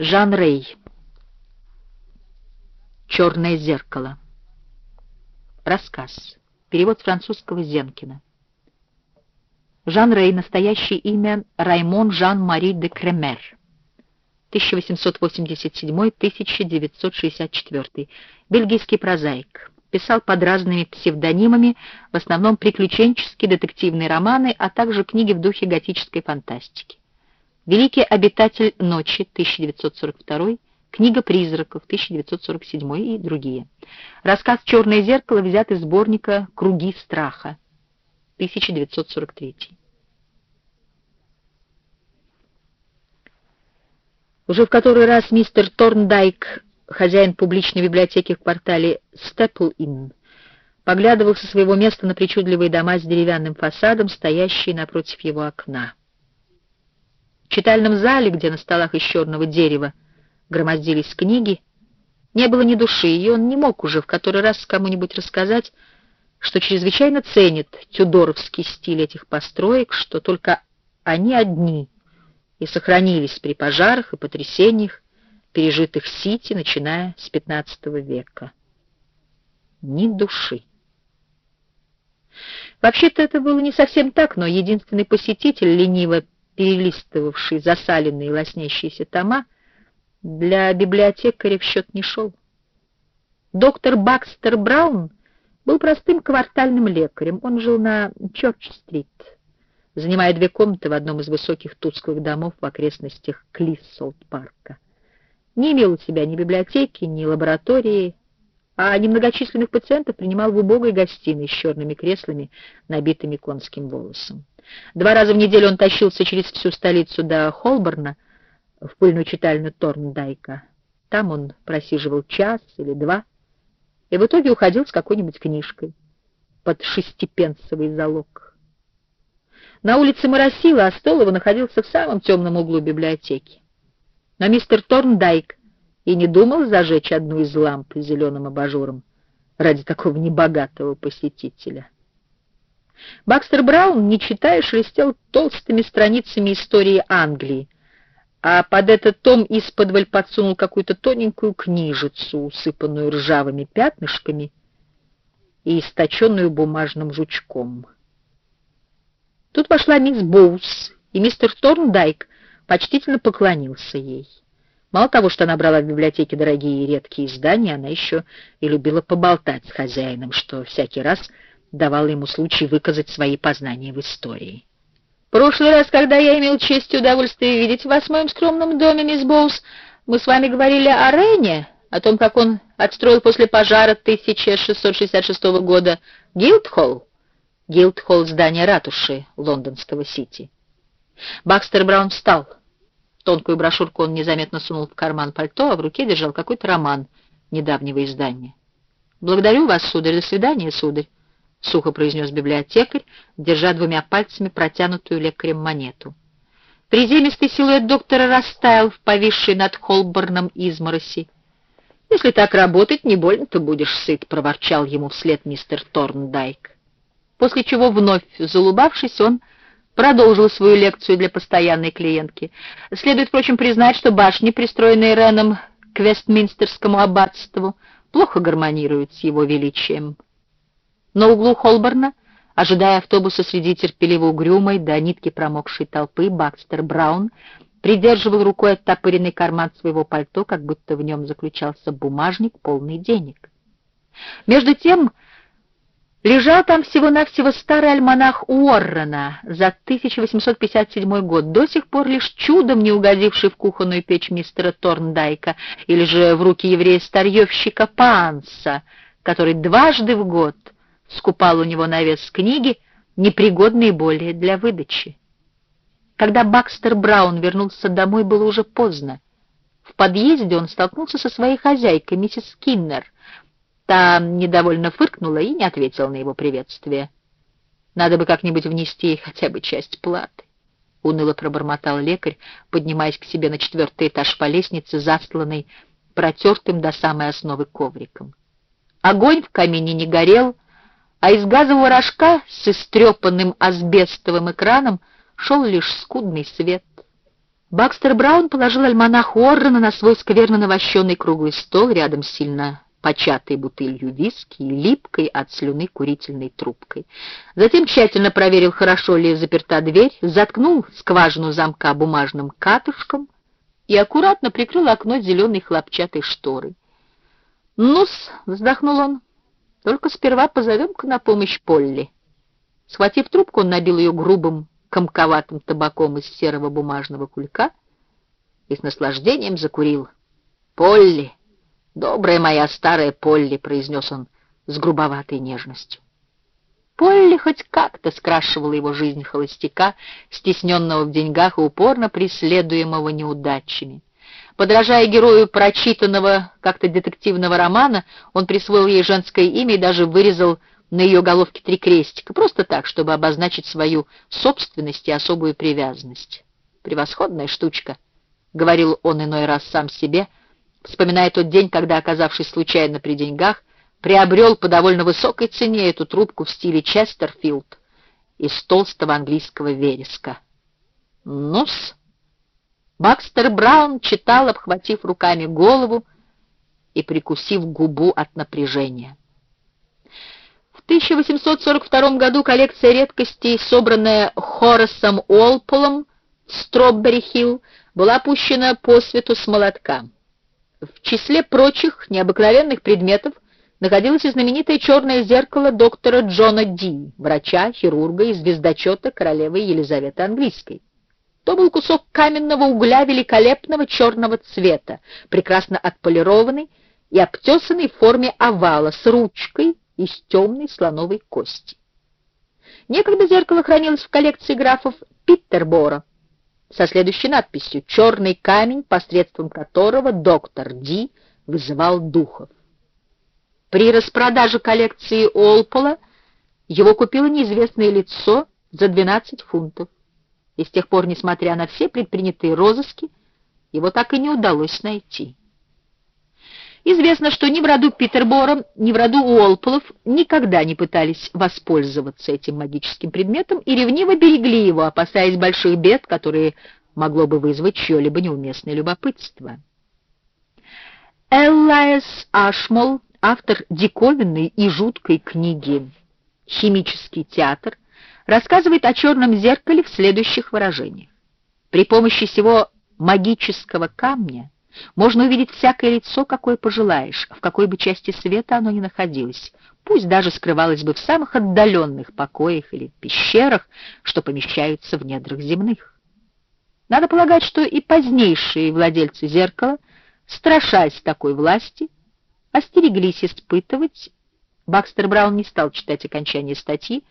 Жан Рей. «Черное зеркало». Рассказ. Перевод французского Зенкина. Жан Рей, настоящее имя Раймон Жан-Мари де Кремер. 1887-1964. Бельгийский прозаик. Писал под разными псевдонимами, в основном приключенческие детективные романы, а также книги в духе готической фантастики. «Великий обитатель ночи» 1942, «Книга призраков» 1947 и другие. Рассказ «Черное зеркало» взят из сборника «Круги страха» 1943. Уже в который раз мистер Торндайк, хозяин публичной библиотеки в квартале Степл-Инн, поглядывал со своего места на причудливые дома с деревянным фасадом, стоящие напротив его окна. В читальном зале, где на столах из черного дерева громоздились книги, не было ни души, и он не мог уже в который раз кому-нибудь рассказать, что чрезвычайно ценит тюдоровский стиль этих построек, что только они одни — и сохранились при пожарах и потрясениях, пережитых Сити, начиная с XV века. Ни души. Вообще-то это было не совсем так, но единственный посетитель, лениво перелистывавший засаленные лоснящиеся тома, для библиотекаря в счет не шел. Доктор Бакстер Браун был простым квартальным лекарем. Он жил на Чорч-стрит, занимая две комнаты в одном из высоких тусклых домов в окрестностях Клиссолт-парка. Не имел у себя ни библиотеки, ни лаборатории, а немногочисленных пациентов принимал в убогой гостиной с черными креслами, набитыми конским волосом. Два раза в неделю он тащился через всю столицу до Холборна, в пыльную читальню Торндайка. Там он просиживал час или два, и в итоге уходил с какой-нибудь книжкой под шестипенсовый залог. На улице моросило, а стол его находился в самом темном углу библиотеки. Но мистер Торндайк и не думал зажечь одну из ламп зеленым абажуром ради такого небогатого посетителя. Бакстер Браун, не читая, шелестел толстыми страницами истории Англии, а под этот том исподволь подсунул какую-то тоненькую книжицу, усыпанную ржавыми пятнышками и источенную бумажным жучком. Тут вошла мисс Боус, и мистер Торндайк почтительно поклонился ей. Мало того, что она брала в библиотеке дорогие и редкие издания, она еще и любила поболтать с хозяином, что всякий раз давало ему случай выказать свои познания в истории. «Прошлый раз, когда я имел честь и удовольствие видеть вас в моем скромном доме, мисс Боус, мы с вами говорили о Рене, о том, как он отстроил после пожара 1666 года Гилдхолл. Гилдхолл здания ратуши лондонского Сити. Бакстер Браун встал. Тонкую брошюрку он незаметно сунул в карман пальто, а в руке держал какой-то роман недавнего издания. «Благодарю вас, сударь. До свидания, сударь», — сухо произнес библиотекарь, держа двумя пальцами протянутую лекарем монету. Приземистый силуэт доктора растаял в повисшей над Холборном измороси. «Если так работать, не больно-то будешь сыт», — проворчал ему вслед мистер Торндайк после чего, вновь залубавшись, он продолжил свою лекцию для постоянной клиентки. Следует, впрочем, признать, что башни, пристроенные Реном к Вестминстерскому аббатству, плохо гармонируют с его величием. На углу Холборна, ожидая автобуса среди терпеливо угрюмой до нитки промокшей толпы, Бакстер Браун придерживал рукой оттопыренный карман своего пальто, как будто в нем заключался бумажник, полный денег. Между тем, Лежал там всего-навсего старый альманах Уоррена за 1857 год, до сих пор лишь чудом не угодивший в кухонную печь мистера Торндайка или же в руки еврея-старьевщика Панса, который дважды в год скупал у него на вес книги, непригодные более для выдачи. Когда Бакстер Браун вернулся домой, было уже поздно. В подъезде он столкнулся со своей хозяйкой, миссис Киннер — Та недовольно фыркнула и не ответила на его приветствие. «Надо бы как-нибудь внести хотя бы часть платы», — уныло пробормотал лекарь, поднимаясь к себе на четвертый этаж по лестнице, застланной протертым до самой основы ковриком. Огонь в камине не горел, а из газового рожка с истрепанным асбестовым экраном шел лишь скудный свет. Бакстер Браун положил альманах Уоррена на свой скверно навощенный круглый стол рядом с сильно початой бутылью виски и липкой от слюны курительной трубкой. Затем тщательно проверил, хорошо ли заперта дверь, заткнул скважину замка бумажным катышком и аккуратно прикрыл окно зеленой хлопчатой шторой. «Ну-с», — вздохнул он, — «только сперва позовем-ка на помощь Полли». Схватив трубку, он набил ее грубым комковатым табаком из серого бумажного кулька и с наслаждением закурил. «Полли! Добрая моя старая Полли!» — произнес он с грубоватой нежностью. Полли хоть как-то скрашивала его жизнь холостяка, стесненного в деньгах и упорно преследуемого неудачами. Подражая герою прочитанного как-то детективного романа, он присвоил ей женское имя и даже вырезал на ее головке три крестика, просто так, чтобы обозначить свою собственность и особую привязанность. «Превосходная штучка», — говорил он иной раз сам себе, вспоминая тот день, когда, оказавшись случайно при деньгах, приобрел по довольно высокой цене эту трубку в стиле Честерфилд из толстого английского вереска. «Ну-с!» Бакстер Браун читал, обхватив руками голову и прикусив губу от напряжения. 1842 году коллекция редкостей, собранная Хорасом Уолполом в Строббери-Хилл, была пущена по свету с молотка. В числе прочих необыкновенных предметов находилось знаменитое черное зеркало доктора Джона Ди, врача, хирурга и звездочета королевы Елизаветы Английской. То был кусок каменного угля великолепного черного цвета, прекрасно отполированный и обтесанный в форме овала с ручкой, из темной слоновой кости. Некогда зеркало хранилось в коллекции графов Питтербора со следующей надписью «Черный камень, посредством которого доктор Ди вызывал духов». При распродаже коллекции Олпола его купило неизвестное лицо за 12 фунтов. И с тех пор, несмотря на все предпринятые розыски, его так и не удалось найти. Известно, что ни в роду Питербора, ни в роду Уолполов никогда не пытались воспользоваться этим магическим предметом и ревниво берегли его, опасаясь больших бед, которые могло бы вызвать чье-либо неуместное любопытство. Эллайс Ашмол, автор диковинной и жуткой книги «Химический театр», рассказывает о черном зеркале в следующих выражениях. При помощи всего магического камня можно увидеть всякое лицо, какое пожелаешь, в какой бы части света оно ни находилось, пусть даже скрывалось бы в самых отдаленных покоях или пещерах, что помещаются в недрах земных. Надо полагать, что и позднейшие владельцы зеркала, страшась такой власти, остереглись испытывать. Бакстер Браун не стал читать окончание статьи,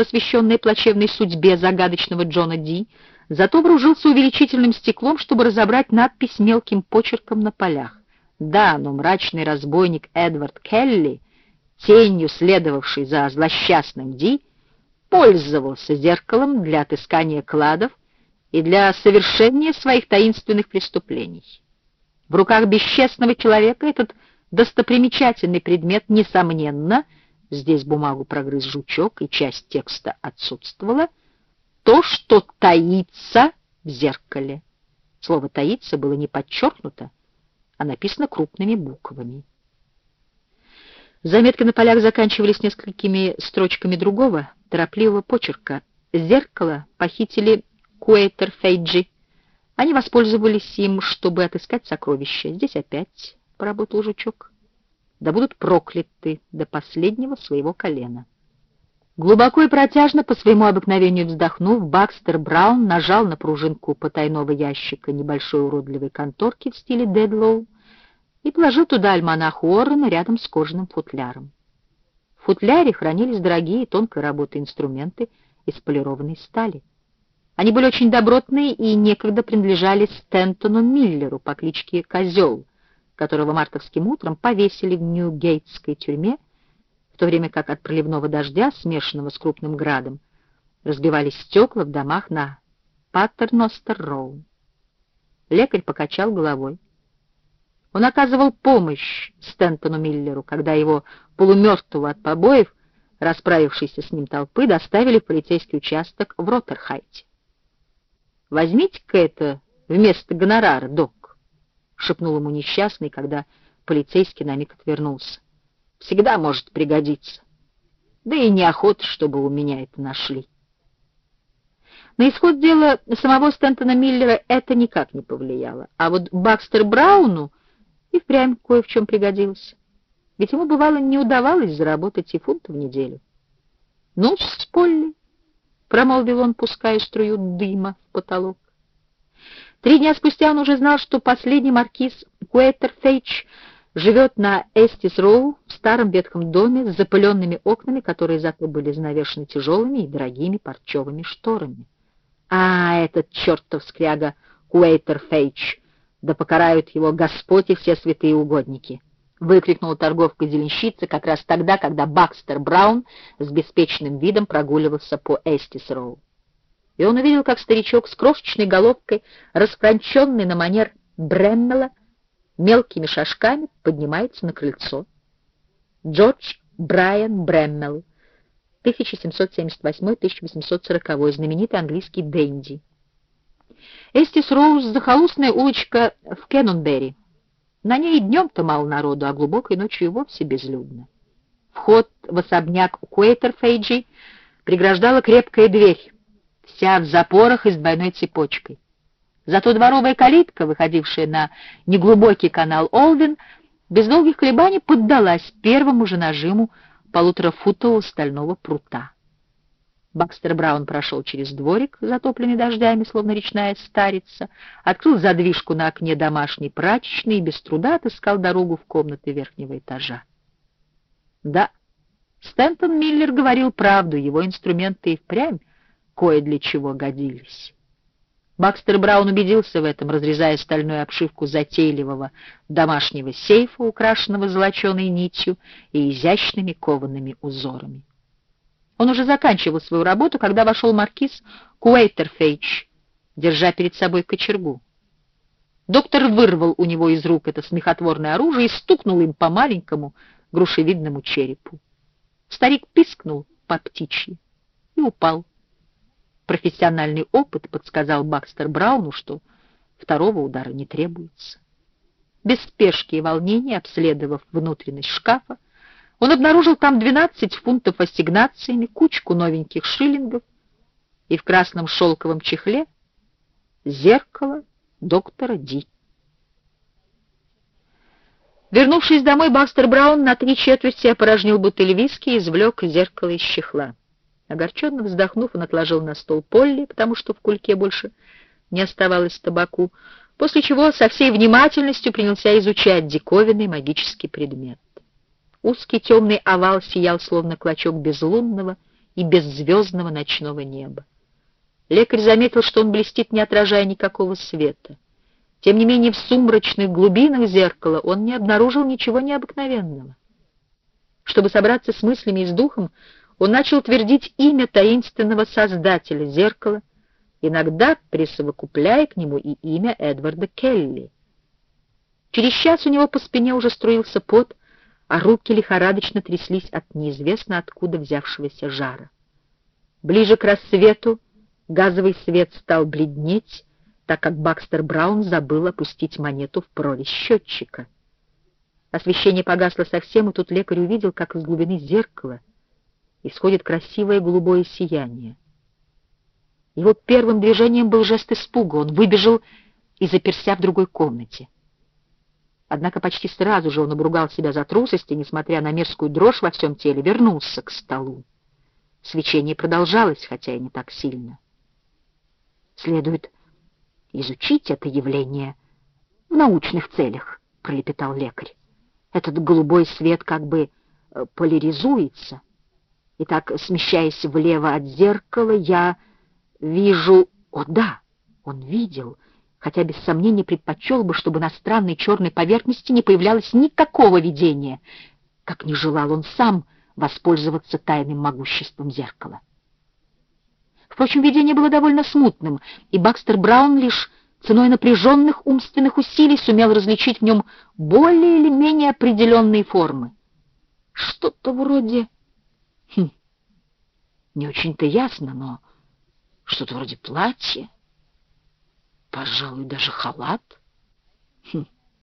посвященной плачевной судьбе загадочного Джона Ди, Зато вооружился увеличительным стеклом, чтобы разобрать надпись мелким почерком на полях. Да, но мрачный разбойник Эдвард Келли, тенью следовавший за злосчастным Ди, пользовался зеркалом для отыскания кладов и для совершения своих таинственных преступлений. В руках бесчестного человека этот достопримечательный предмет, несомненно, здесь бумагу прогрыз жучок и часть текста отсутствовала, то, что таится в зеркале. Слово «таится» было не подчеркнуто, а написано крупными буквами. Заметки на полях заканчивались несколькими строчками другого, торопливого почерка. Зеркало похитили Куэйтер Фейджи. Они воспользовались им, чтобы отыскать сокровища. Здесь опять поработал жучок. Да будут прокляты до последнего своего колена. Глубоко и протяжно, по своему обыкновению вздохнув, Бакстер Браун нажал на пружинку потайного ящика небольшой уродливой конторки в стиле Дедлоу и положил туда альманах Уоррена рядом с кожаным футляром. В футляре хранились дорогие тонкой работы инструменты из полированной стали. Они были очень добротные и некогда принадлежали Стентону Миллеру по кличке Козел, которого мартовским утром повесили в Нью-Гейтской тюрьме то время как от проливного дождя, смешанного с крупным градом, разбивались стекла в домах на Паттерностер-Роу. Лекарь покачал головой. Он оказывал помощь Стентону Миллеру, когда его полумертвого от побоев, расправившейся с ним толпы, доставили в полицейский участок в Роттерхайте. «Возьмите-ка это вместо гонорара, док», — шепнул ему несчастный, когда полицейский на миг отвернулся. «Всегда может пригодиться. Да и неохота, чтобы у меня это нашли». На исход дела самого Стентона Миллера это никак не повлияло, а вот Бакстер Брауну и впрямь кое в чем пригодился. Ведь ему, бывало, не удавалось заработать и фунта в неделю. «Ну, Полли», — промолвил он, пуская струю дыма в потолок. Три дня спустя он уже знал, что последний маркиз Куэтерфейч живет на Эстис-Роу в старом ветхом доме с запыленными окнами, которые зато были занавешены тяжелыми и дорогими парчевыми шторами. А, этот чертов скряга Куэйтерфейч! Да покарают его Господь и все святые угодники! — выкрикнула торговка-зеленщица как раз тогда, когда Бакстер Браун с беспечным видом прогуливался по Эстис-Роу. И он увидел, как старичок с крошечной головкой, расфранченный на манер Бреннелла, мелкими шажками поднимается на крыльцо. Джордж Брайан Брэммел, 1778-1840, знаменитый английский денди. Эстис Роуз — захолустная улочка в Кеннонберри. На ней днем-то мало народу, а глубокой ночью и вовсе безлюдно. Вход в особняк Куэйтерфейджи преграждала крепкая дверь, вся в запорах и с двойной цепочкой. Зато дворовая калитка, выходившая на неглубокий канал Олвин, без долгих колебаний поддалась первому же нажиму полуторафутового стального прута. Бакстер Браун прошел через дворик, затопленный дождями, словно речная старица, открыл задвижку на окне домашней прачечной и без труда отыскал дорогу в комнаты верхнего этажа. Да, Стэнтон Миллер говорил правду, его инструменты и впрямь кое для чего годились. Бакстер Браун убедился в этом, разрезая стальную обшивку затейливого домашнего сейфа, украшенного золоченой нитью и изящными коваными узорами. Он уже заканчивал свою работу, когда вошел маркиз Куэйтерфейч, держа перед собой кочергу. Доктор вырвал у него из рук это смехотворное оружие и стукнул им по маленькому грушевидному черепу. Старик пискнул по птичьи и упал. Профессиональный опыт подсказал Бакстер Брауну, что второго удара не требуется. Без спешки и волнения, обследовав внутренность шкафа, он обнаружил там 12 фунтов ассигнациями, кучку новеньких шиллингов и в красном шелковом чехле зеркало доктора Ди. Вернувшись домой, Бакстер Браун на три четверти опорожнил бутыль виски и извлек зеркало из чехла. Огорченно вздохнув, он отложил на стол Полли, потому что в кульке больше не оставалось табаку, после чего со всей внимательностью принялся изучать диковинный магический предмет. Узкий темный овал сиял, словно клочок безлунного и беззвездного ночного неба. Лекарь заметил, что он блестит, не отражая никакого света. Тем не менее, в сумрачных глубинах зеркала он не обнаружил ничего необыкновенного. Чтобы собраться с мыслями и с духом, он начал твердить имя таинственного создателя зеркала, иногда присовокупляя к нему и имя Эдварда Келли. Через час у него по спине уже струился пот, а руки лихорадочно тряслись от неизвестно откуда взявшегося жара. Ближе к рассвету газовый свет стал бледнеть, так как Бакстер Браун забыл опустить монету в прорезь счетчика. Освещение погасло совсем, и тут лекарь увидел, как из глубины зеркала исходит красивое голубое сияние. Его первым движением был жест испуга, он выбежал и заперся в другой комнате. Однако почти сразу же он обругал себя за трусость и, несмотря на мерзкую дрожь во всем теле, вернулся к столу. Свечение продолжалось, хотя и не так сильно. «Следует изучить это явление в научных целях», — пролепетал лекарь. «Этот голубой свет как бы э, поляризуется, и так, смещаясь влево от зеркала, я вижу... О, да, он видел...» хотя без сомнения предпочел бы, чтобы на странной черной поверхности не появлялось никакого видения, как не желал он сам воспользоваться тайным могуществом зеркала. Впрочем, видение было довольно смутным, и Бакстер Браун лишь ценой напряженных умственных усилий сумел различить в нем более или менее определенные формы. Что-то вроде... Хм, не очень-то ясно, но что-то вроде платья пожалуй, даже халат. Хм,